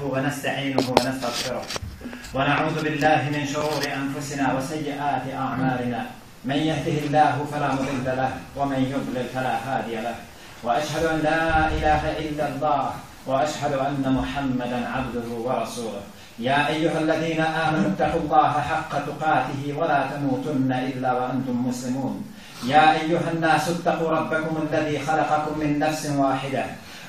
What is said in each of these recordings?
نحمده ونستعينه ونستغفره. ونعوذ بالله من شرور أنفسنا وسيئات أعمالنا. من يهده الله فلا مضل له ومن يضلل فلا هادي له. وأشهد أن لا إله إلا الله وأشهد أن محمدا عبده ورسوله. يا أيها الذين آمنوا اتقوا الله حق تقاته ولا تموتن إلا وأنتم مسلمون. يا أيها الناس اتقوا ربكم الذي خلقكم من نفس واحدة.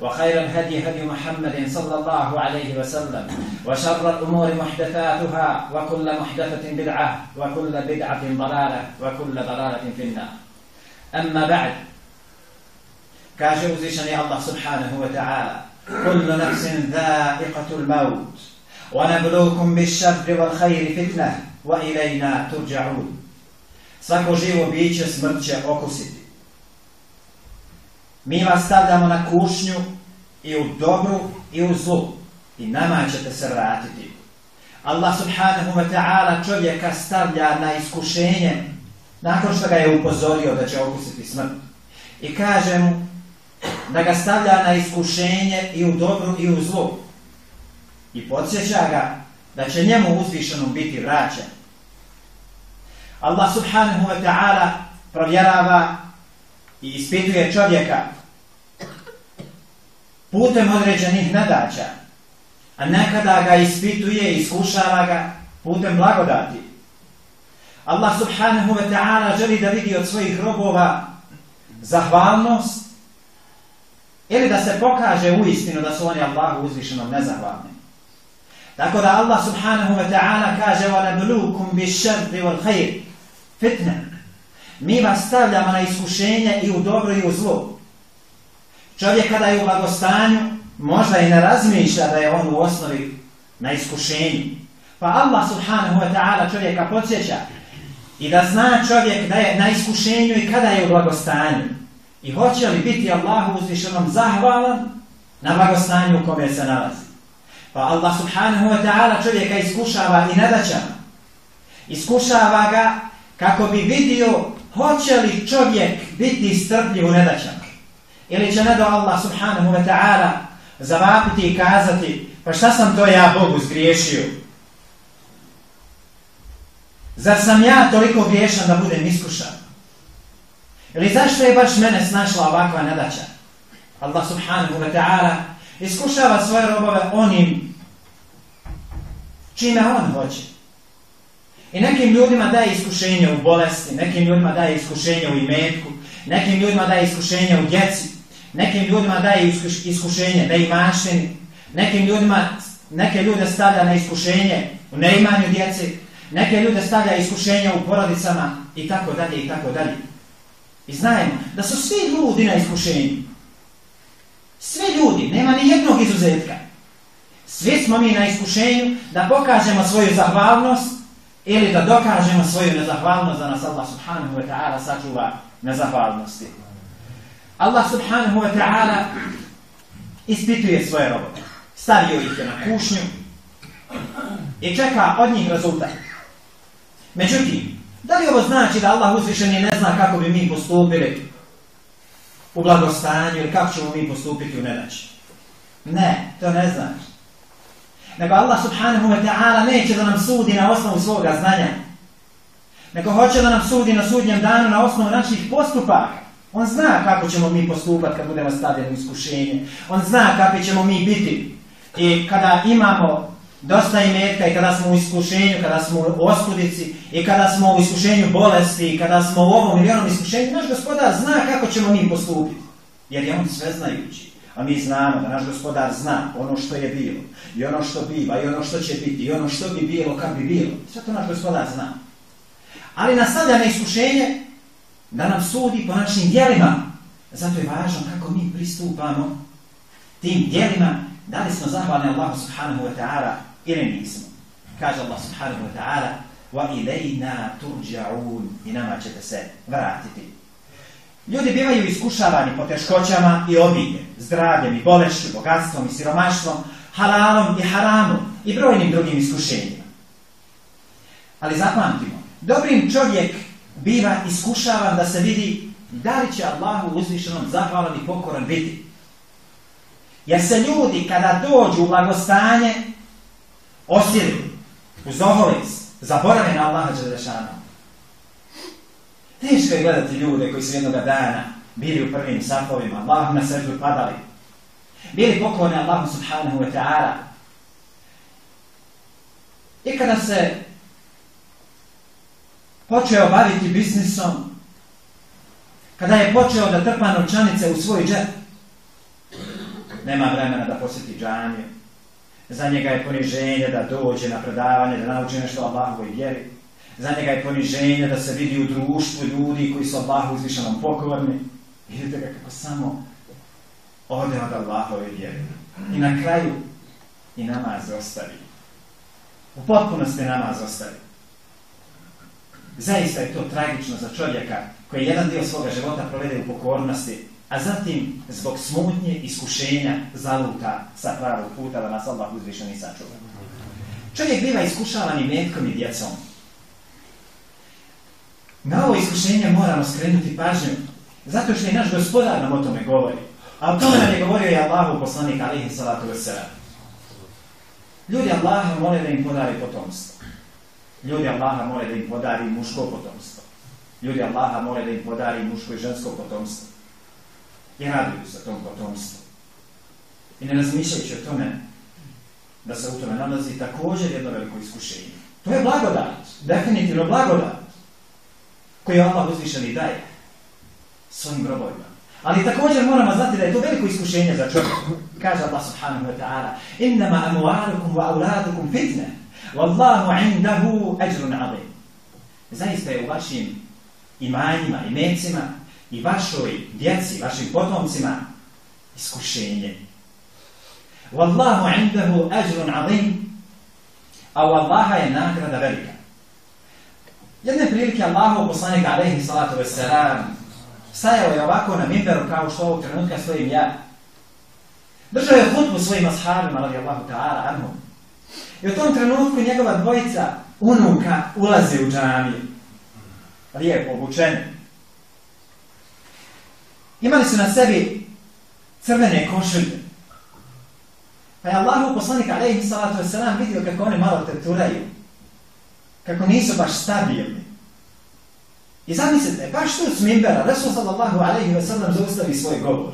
وخير الهدي هدي محمد صلى الله عليه وسلم وشر الأمور محدثاتها وكل محدثة بدعة وكل بدعة ضلالة وكل ضلالة في النار أما بعد كاشف زيشني الله سبحانه وتعالى كل نفس ذائقة الموت ونبلوكم بالشر والخير فتنة وإلينا ترجعون Svako živo biće smrt će okusiti. Mi vas stavljamo na kušnju i u dobru i u zlu i nama ćete se vratiti. Allah subhanahu wa ta'ala čovjeka stavlja na iskušenje nakon što ga je upozorio da će okusiti smrt. I kaže mu da ga stavlja na iskušenje i u dobru i u zlu. I podsjeća ga da će njemu uzvišenom biti vraćen. Allah subhanahu wa ta'ala provjerava i ispituje čovjeka putem određenih nadaća, a nekada ga ispituje i iskušava ga putem blagodati. Allah subhanahu wa ta'ala želi da vidi od svojih robova zahvalnost ili da se pokaže u istinu da su oni Allahu uzvišenom nezahvalni. Tako da Allah subhanahu wa ta'ala kaže وَنَبْلُوكُمْ بِشَرْدِ وَالْخَيْرِ fitne. Mi vas stavljamo na iskušenje i u dobro i u zlo. Čovjek kada je u blagostanju, možda i ne razmišlja da je on u osnovi na iskušenju. Pa Allah subhanahu wa ta'ala čovjeka podsjeća i da zna čovjek da je na iskušenju i kada je u blagostanju. I hoće li biti Allahu uzvišenom zahvalan na blagostanju u kome se nalazi. Pa Allah subhanahu wa ta'ala čovjeka iskušava i nadaćama. Iskušava ga kako bi vidio hoće li čovjek biti strpljiv u nedaćama. Ili će ne do Allah subhanahu wa ta'ala zavapiti i kazati pa šta sam to ja Bogu zgriješio? Zar sam ja toliko griješan da budem iskušan? Ili zašto je baš mene snašla ovakva nedaća? Allah subhanahu wa ta'ala iskušava svoje robove onim čime on hoće. I nekim ljudima daje iskušenje u bolesti, nekim ljudima daje iskušenje u imetku, nekim ljudima daje iskušenje u djeci, nekim ljudima daje iskušenje da imaštini, nekim ljudima, neke ljude stavlja na iskušenje u neimanju djeci, neke ljude stavlja iskušenje u porodicama i tako dalje i tako dalje. I znajemo da su svi ljudi na iskušenju. Svi ljudi, nema ni jednog izuzetka. Svi smo mi na iskušenju da pokažemo svoju zahvalnost ili da dokažemo svoju nezahvalnost da nas Allah subhanahu wa ta'ala sačuva nezahvalnosti. Allah subhanahu wa ta'ala ispituje svoje robove. Stavio ih je na kušnju i čeka od njih rezultat. Međutim, da li ovo znači da Allah uzvišeni ne zna kako bi mi postupili u blagostanju ili kako ćemo mi postupiti u nedaći? Ne, to ne znači nego Allah subhanahu wa ta'ala neće da nam sudi na osnovu svoga znanja. Nego hoće da nam sudi na sudnjem danu na osnovu naših postupaka. On zna kako ćemo mi postupati kad budemo stavljeni u iskušenje. On zna kako ćemo mi biti. I kada imamo dosta imetka i kada smo u iskušenju, kada smo u oskudici i kada smo u iskušenju bolesti i kada smo u ovom ili onom iskušenju, naš gospodar zna kako ćemo mi postupiti. Jer je on sve znajući. A mi znamo da naš gospodar zna ono što je bilo, i ono što biva, i ono što će biti, i ono što bi bilo, kad bi bilo. Sve to naš gospodar zna. Ali nastavlja na iskušenje da nam sudi po našim djelima. Zato je važno kako mi pristupamo tim djelima, da li smo zahvalni Allahu subhanahu wa ta'ala ili nismo. Kaže Allah subhanahu wa ta'ala wa تُرْجَعُونَ turja'un i nama ćete se vratiti. Ljudi bivaju iskušavani po teškoćama i obilje, zdravljem i bolešću, bogatstvom i siromaštvom, halalom i haramom i brojnim drugim iskušenjima. Ali zapamtimo, dobrim čovjek biva iskušavan da se vidi da li će Allahu uzvišenom zahvalan i pokoran biti. Jer se ljudi kada dođu u blagostanje osjeli, uzoholi zaborave na Allaha Đelešanu. Teško je gledati ljude koji su jednog dana bili u prvim safovima, Allahu na sređu padali, bili pokorni Allahu subhanahu wa ta'ala. I kada se počeo baviti biznisom, kada je počeo da trpa novčanice u svoj džep, nema vremena da posjeti džanju, za njega je poniženje da dođe na predavanje, da nauči nešto o Allahovoj vjeri, za njega je poniženje da se vidi u društvu ljudi koji su Allahu uzvišenom pokorni, vidite ga kako samo ode od Allahove vjeri. I na kraju i namaz ostavi. U potpunosti namaz ostavi. Zaista je to tragično za čovjeka koji jedan dio svoga života provede u pokornosti, a zatim zbog smutnje iskušenja zaluta sa pravog puta da nas Allah uzvišeni sačuva. Čovjek biva iskušavan i metkom i djecom. Na ovo iskušenje moramo skrenuti pažnju, zato što i naš gospodar nam o tome govori. A o tome nam je govorio i Allahu poslanik alihi salatu wasalam. Ljudi Allaha mole da im podari potomstvo. Ljudi Allaha more da im podari muško potomstvo. Ljudi Allaha more da im podari muško i žensko potomstvo. I raduju se tom potomstvu. I ne razmišljajući o tome da se u tome nalazi također jedno veliko iskušenje. To je blagodat, definitivno blagodat, koji Allah uzvišen i daje svojim grobovima. Ali također moramo znati da je to veliko iskušenje za čovjek. Kaže Allah subhanahu wa ta'ala Innama amualukum wa auladukum fitne Wallahu indahu ajrun azim. Zaista je u vašim imanjima i mecima i vašoj djeci, vašim potomcima iskušenje. Wallahu indahu ajrun azim. a u Allaha je nagrada velika. Jedne prilike Allahu poslanik alaihi salatu wasalam stajao je ovako na mimberu kao što ovog trenutka stojim ja. Držao je hutbu svojim ashabima, radi Allahu ta'ala, anhum. I u tom trenutku njegova dvojica unuka ulaze u džamiju. Lijepo obučeni. Imali su na sebi crvene košulje. Pa je Allahu poslanik alaihi salatu wasalam vidio kako oni malo teturaju. Kako nisu baš stabilni. I zamislite, baš tu s mimbera, Resul sallallahu alaihi wasalam zaustavi svoj govor.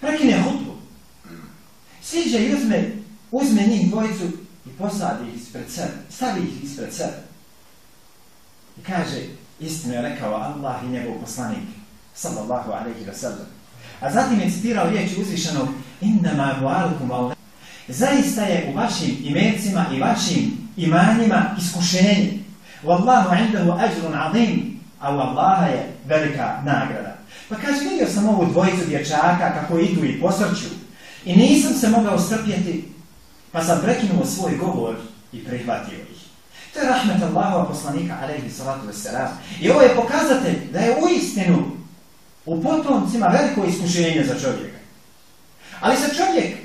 Prekine hutbu. Siđe i uzme, uzme njih dvojicu i posadi ih ispred sebe, stavi ih ispred sebe. I kaže, istinu je rekao Allah i njegov poslanik, sallallahu alaihi wa sallam. A zatim je citirao riječi uzvišenog, innama gualukum Allah. Zaista je u vašim imecima i vašim imanjima iskušenje. Wallahu indahu ajrun azim, a u Allaha je velika nagrada. Pa kaže, vidio sam ovu dvojicu dječaka kako idu i posrću i nisam se mogao strpjeti, pa sam prekinuo svoj govor i prihvatio ih. To je rahmet Allahova poslanika, alaihi salatu wasalam. I ovo je pokazatelj da je u istinu u potomcima veliko iskušenje za čovjeka. Ali sa čovjek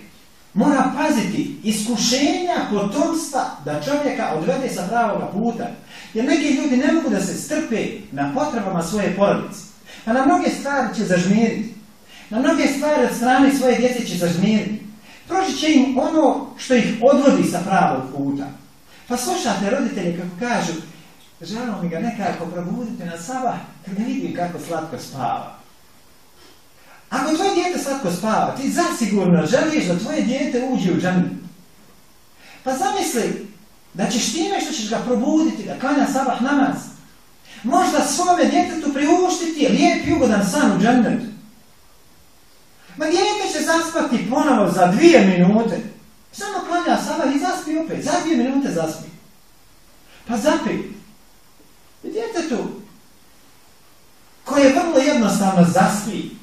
mora paziti iskušenja potomstva da čovjeka odvede sa pravoga puta. Jer neki ljudi ne mogu da se strpe na potrebama svoje porodice. Pa na mnoge stvari će zažmiriti. Na mnoge stvari od strane svoje djece će zažmiriti. Proći će im ono što ih odvodi sa pravog puta. Pa slušate roditelje kako kažu, žalno mi ga nekako probudite na sabah kad ne vidim kako slatko spava. Ako tvoje djete slatko spava, ti zasigurno želiš da tvoje djete uđe u džanu. Pa zamisli da ćeš time što ćeš ga probuditi, da klanja sabah namaz, možda svome djetetu priuštiti lijep jugodan san u džanetu. Ma gdje zaspati ponovo za dvije minute. Samo klanja sabah i zaspi opet. Za dvije minute zaspi. Pa zapi. I djetetu koje vrlo jednostavno zaspi,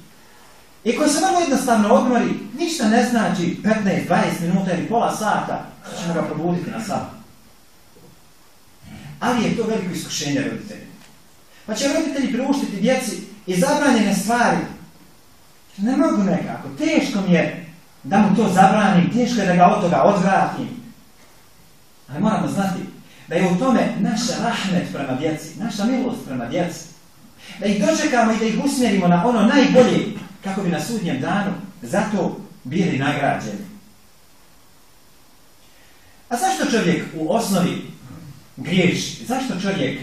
I koje se vrlo jednostavno odmori, ništa ne znači 15, 20 minuta ili pola sata, ćemo ga probuditi na sam. ali je to veliko iskušenje roditelji. Pa će roditelji priuštiti djeci i zabranjene stvari. Ne mogu nekako, teško mi je da mu to zabranim, teško je da ga od toga odvratim. Ali moramo znati da je u tome naša rahmet prema djeci, naša milost prema djeci. Da ih dočekamo i da ih usmjerimo na ono najbolje kako bi na sudnjem danu zato bili nagrađeni. A zašto čovjek u osnovi griješi? Zašto čovjek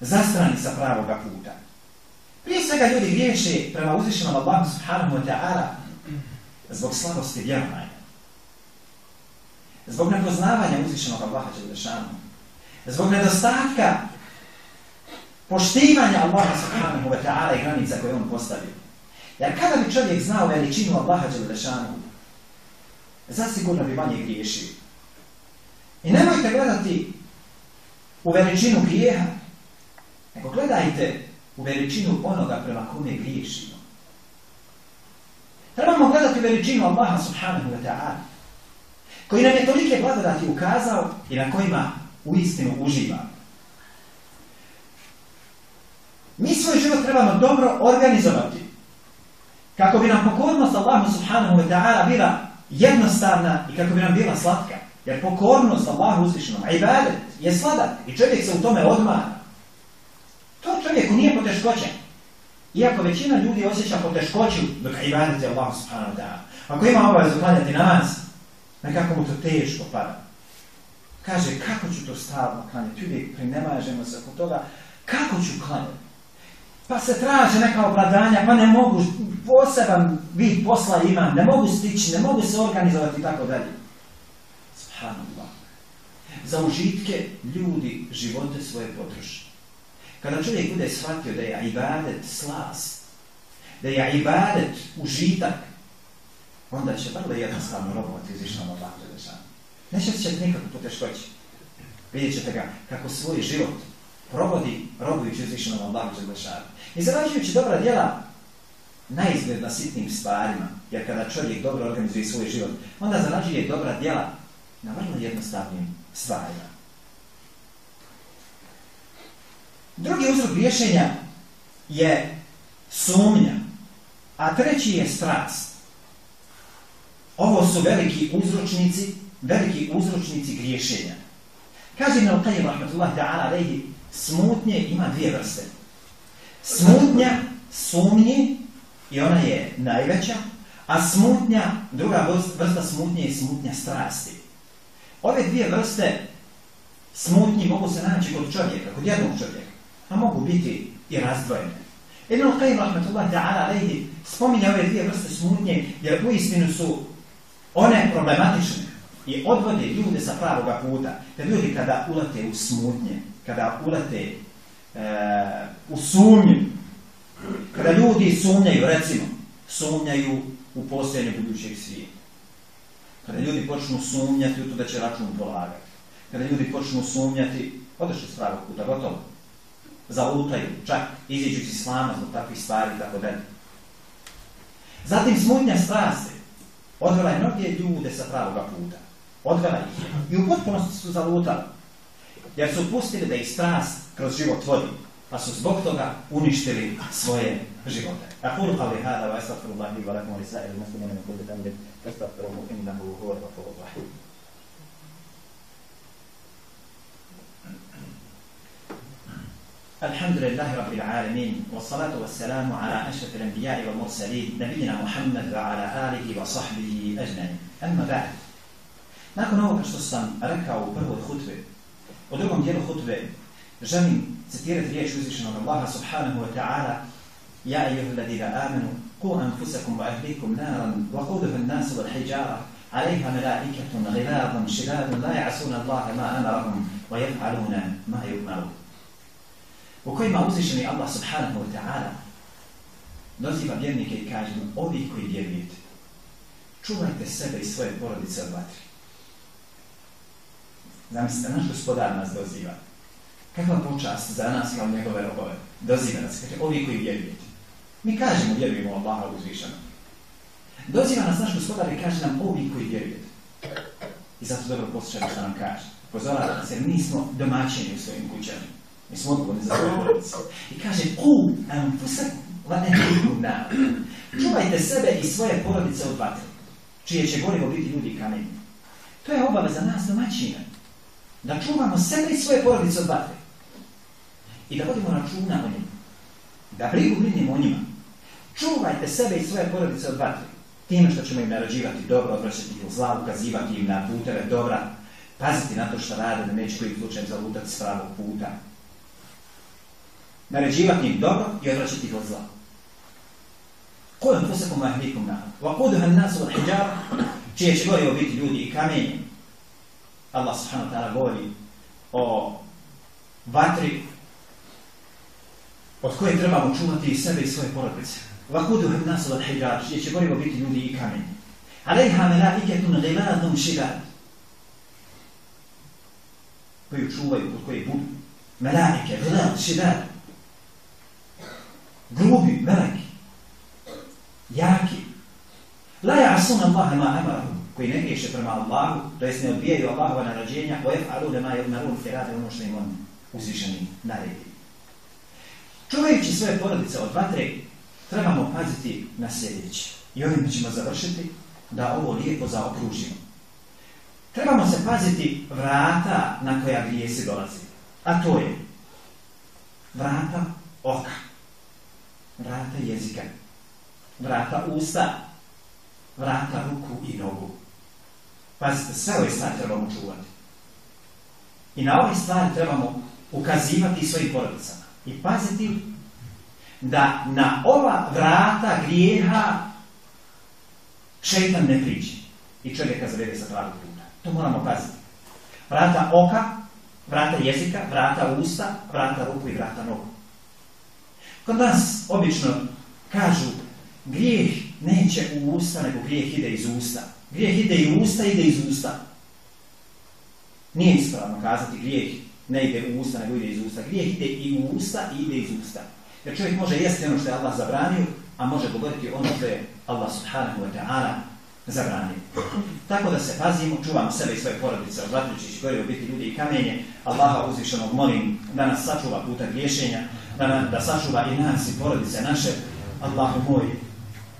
zastrani sa pravoga puta? Prije svega ljudi griješe prema uzvišenom Allahu subhanahu wa ta'ala zbog slabosti vjerovanja. Zbog nepoznavanja uzvišenog Allaha Đelešanu. Zbog nedostatka poštivanja Allaha subhanahu wa ta'ala i granica koje on postavio. Jer kada bi čovjek znao veličinu Allaha Đelešanu, zasigurno bi manje griješio. I nemojte gledati u veličinu grijeha, nego gledajte u veličinu onoga prema kome griješimo. Trebamo gledati veličinu Allaha subhanahu wa ta'ala, koji nam je tolike blagodati ukazao i na kojima u istinu uživa. Mi svoj život trebamo dobro organizovati, kako bi nam pokornost Allahu subhanahu wa ta'ala bila jednostavna i kako bi nam bila slatka. Jer pokornost Allahu uzvišenom, a ibadet je sladak i čovjek se u tome odmara. Čovjeku nije poteškoća. Iako većina ljudi osjeća poteškoću dok ibadet je Allah subhanahu wa ta'ala. Ako ima obavezu klanjati namaz, nekako mu to teško pada. Kaže, kako ću to stavno klanjati? Uvijek prinemažemo se oko toga, kako ću klanjati? Pa se traže neka obladanja, pa ne mogu, poseban vid posla imam, ne mogu stići, ne mogu se organizovati i tako dalje. Subhanallah. Za užitke ljudi živote svoje potroši. Kada čovjek bude shvatio da je ibadet slast, da je ibadet užitak, onda će vrlo jednostavno robovati izvišnom od Allaha Đelešanu. Neće se ćete nikako poteškoći. Vidjet ćete ga kako svoj život provodi robujući izvišnom od Allaha Đelešanu. I zarađujući dobra djela, na izgled na sitnim stvarima, jer kada čovjek dobro organizuje svoj život, onda zarađuje dobra djela na vrlo jednostavnim stvarima. Drugi uzrok griješenja je sumnja, a treći je strast. Ovo su veliki uzročnici, veliki uzročnici griješenja. Kaže Ibn Qayyim rahmetullah ta'ala alejhi, smutnje ima dvije vrste. Smutnja sumnje i ona je najveća, a smutnja, druga vrsta smutnje je smutnja strasti. Ove dvije vrste smutnji mogu se naći kod čovjeka, kod jednog čovjeka, a mogu biti i razdvojene. Ibn Qayyim rahmatullahi ta'ala alejhi spominje ove dvije vrste smutnje jer u istinu su one problematične i odvode ljude sa pravoga puta. Jer ljudi kada ulete u smutnje, kada ulete e, u sumnju, kada ljudi sumnjaju, recimo, sumnjaju u postojanje budućeg svijeta. Kada ljudi počnu sumnjati u to da će račun polagati. Kada ljudi počnu sumnjati, odešli s pravog puta, gotovo Zalutaju, čak iziđu iz islama zbog takvih stvari i tako dalje. Zatim smutnja strasti odvela je mnoge ljude sa pravoga puta. Odvela ih je. I u potpunosti su zalutali. Jer su pustili da ih strast kroz život vodi. Pa su zbog toga uništili svoje živote. أقول قولي هذا وأستغفر الله لي ولكم ولسائر المسلمين من كل ذنب فاستغفروه إنه هو الغفور الرحيم الحمد لله رب العالمين والصلاة والسلام على أشرف الأنبياء والمرسلين نبينا محمد وعلى آله وصحبه أجمعين. أما بعد Nakon ovoga što sam rekao u prvoj hutbe, u drugom dijelu hutbe, želim citirati riječ uzvišenog Allaha subhanahu wa ta'ala يا أيها الذين آمنوا قوا أنفسكم وأهليكم نارا وقودها الناس والحجارة. عليها ملائكة غلاظ شداد لا يعصون الله ما أمرهم ويفعلون ما يؤمرون. u kojima uzvišeni Allah subhanahu wa ta'ala naziva vjernike i kaže mu, ovi koji vjernijete, čuvajte sebe i svoje porodice od vatri. Zamislite, naš gospodar nas doziva. Kakva počast za nas kao njegove robove. Doziva nas, kaže, ovi koji vjernijete. Mi kažemo, vjerujemo Allah uzvišeno. Doziva nas naš gospodar i kaže nam, ovi koji vjernijete. I zato dobro poslušajte što nam kaže. Pozorajte se, mi smo domaćeni u svojim kućama. Mi smo odgovorni za svoje. I kaže, ku, anfusakum, vane ehlikum na. Čuvajte sebe i svoje porodice od vatre, čije će gorivo biti ljudi i kameni. To je obaveza nas domaćina. Da čuvamo sebe i svoje porodice od vatre. I da vodimo računa o njima. Da brigu brinimo o njima. Čuvajte sebe i svoje porodice od vatre. Time što ćemo im narađivati dobro, odvraćati ih u zla, ukazivati im na puteve dobra, paziti na to što rade, da neće kojim slučajem zalutati s pravog puta. Naređivati im dobro i odvraćati ih od zla. Ko je posekom ahlikom na? Wa kuduhan nasu od hijjara, čije će gorio biti ljudi i kamenje. Allah subhanahu wa ta'ala govori o vatri od koje trebamo čuvati i sebe i svoje porodice. Vakudu hek nasu od hijjar, čije će gorivo biti ljudi i kamenje. Alejha melaiketun giladun šidad. Koju čuvaju, kod koje budu. Melaike, gilad, šidad. Grubi, meleki. Jaki. La ja'asun Allah ma amaru, Koji ne griješe prema Allahu, to jest ne odbijaju Allahova narađenja, o jef'alu lema je narun firade ono što im on uzvišeni naredi. Čuvajući svoje porodice od vatre, trebamo paziti na sljedeće. I ovim ćemo završiti da ovo lijepo zaokružimo. Trebamo se paziti vrata na koja grijesi dolazi. A to je vrata oka, vrata jezika, vrata usta, vrata ruku i nogu. Pazite, sve ove stvari trebamo čuvati. I na ove stvari trebamo ukazivati svojim porodicama. I paziti da na ova vrata grijeha šeitan ne priđe i čovjeka zavede sa pravog puta. To moramo paziti. Vrata oka, vrata jezika, vrata usta, vrata ruku i vrata nogu. Kod nas obično kažu grijeh neće u usta, nego grijeh ide iz usta. Grijeh ide i u usta, ide iz usta. Nije ispravno kazati grijeh ne ide u usta, nego ide iz usta. Grijeh ide i u usta i ide iz usta. Jer čovjek može jesti ono što je Allah zabranio, a može govoriti ono što je Allah subhanahu wa ta'ala zabranio. Tako da se pazimo, čuvamo sebe i svoje porodice, odvratničići gore u biti ljudi i kamenje. Allaha uzvišenog molim da nas sačuva puta griješenja, da, na, da sačuva i nas i porodice naše. Allahu moj,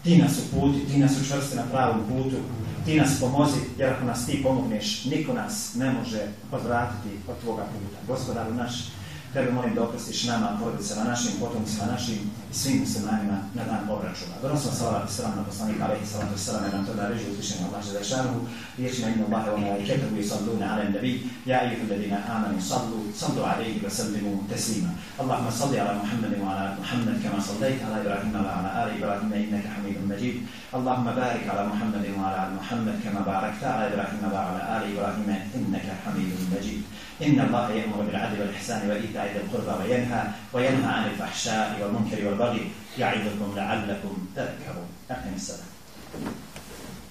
ti nas uputi, ti nas učvrsti na pravom putu, ti nas pomozi, jer ako nas ti pomogneš, niko nas ne može odvratiti od tvoga puta. Gospodaru naš, tebe molim da oprostiš nama, porodicama, našim potomcima, našim i svim muslimanima na dan obračuna. Donosno salavat i salam na poslanika, alaihi salatu i salam, na to da reži uzvišenje Allah za šanuhu, riječima inu Allahe wa malaiketahu i salluna ala nabi, ja i ladina amanu sallu, sallu alaihi wa sallimu teslima. Allahumma salli ala Muhammadin wa ala Muhammad kama sallajt ala Ibrahima wa ala ali Ibrahima innaka hamidun majid. Allahumma barik ala Muhammadin wa ala Muhammad kama barakta ala Ibrahima wa ala ali Ibrahima innaka hamidun majid. إن الله يأمر بالعدل والإحسان وإيتاء ذي القربى وينهى وينهى عن الفحشاء والمنكر والبغي يعظكم لعلكم تذكرون. أقم الصلاة.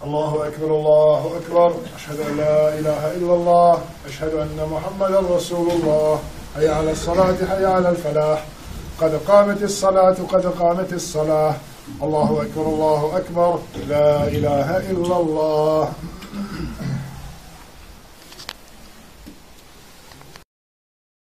الله أكبر الله أكبر. أشهد أن لا إله إلا الله. أشهد أن محمدا رسول الله. حي على الصلاة حي على الفلاح. قد قامت الصلاة قد قامت الصلاة. الله أكبر الله أكبر. لا إله إلا الله.